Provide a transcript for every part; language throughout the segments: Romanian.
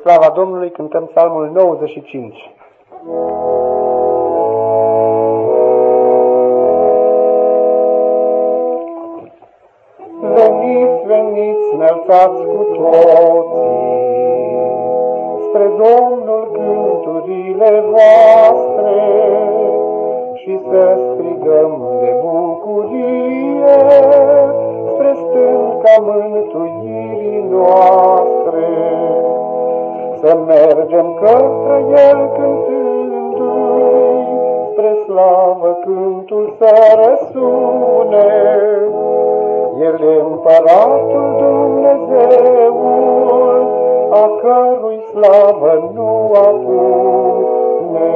slava Domnului cântăm psalmul 95. Veniți, veniți, înălțați cu toții, spre Domnul cânturile voastre și să strigăm de bucurie Să mergem către El cântându-i, spre slavă cântul să răsune. El e împăratul Dumnezeul, a cărui slavă nu apune.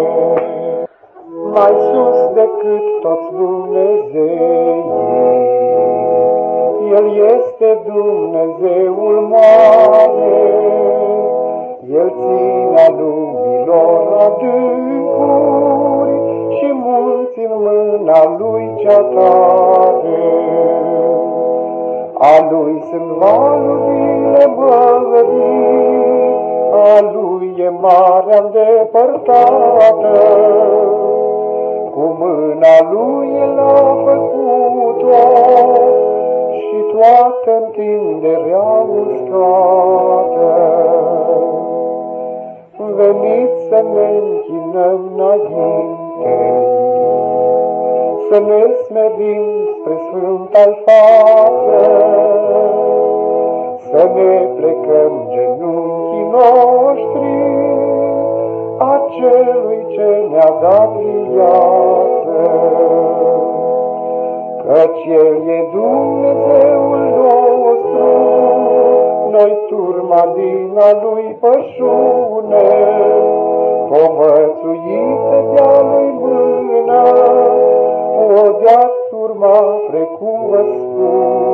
Mai sus decât toți Dumnezeii, El este Dumnezeul El ține a lumilor adâncuri și mulți în mâna Lui cea tare. A Lui sunt valurile mării, a Lui e marea îndepărtată. Cu mâna Lui El a făcut-o și toată întinderea uscată. Veniți să ne închinăm înainte, să ne smerim spre Sfânta-i față, să ne plecăm genunchii noștri, acelui ce ne-a dat viață. Căci El e Dumnezeul Adina lui pășune, Pomățuită de-a lui mână, O deați urma precum vă spun.